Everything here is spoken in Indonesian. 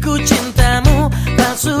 ku cintamu palsu